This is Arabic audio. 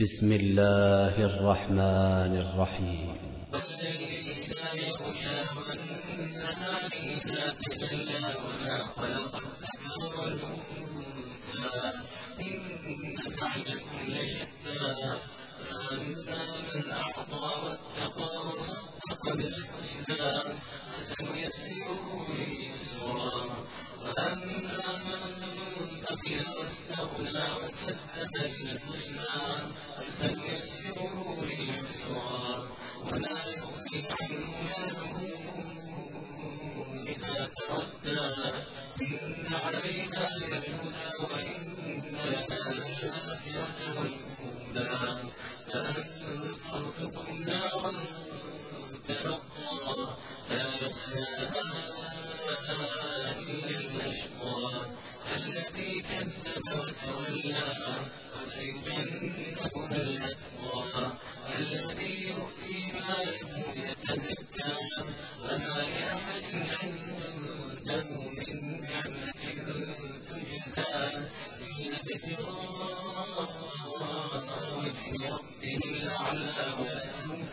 بسم الله الرحمن الرحيم. إن سعيكم لشتى فأما من أعطى واتقى وصدق بالحسنى فسنيسره واستغنى وكذب بالحسنى فسنيسره لليسرى وما يغني عنه ماله إذا تردى إن علينا للهدى وإن لنا للآخرة والأولى فأنذرتكم نارا تلقى لا يصلاها إلا ابتغاء وجه ربه ولسوف يرضى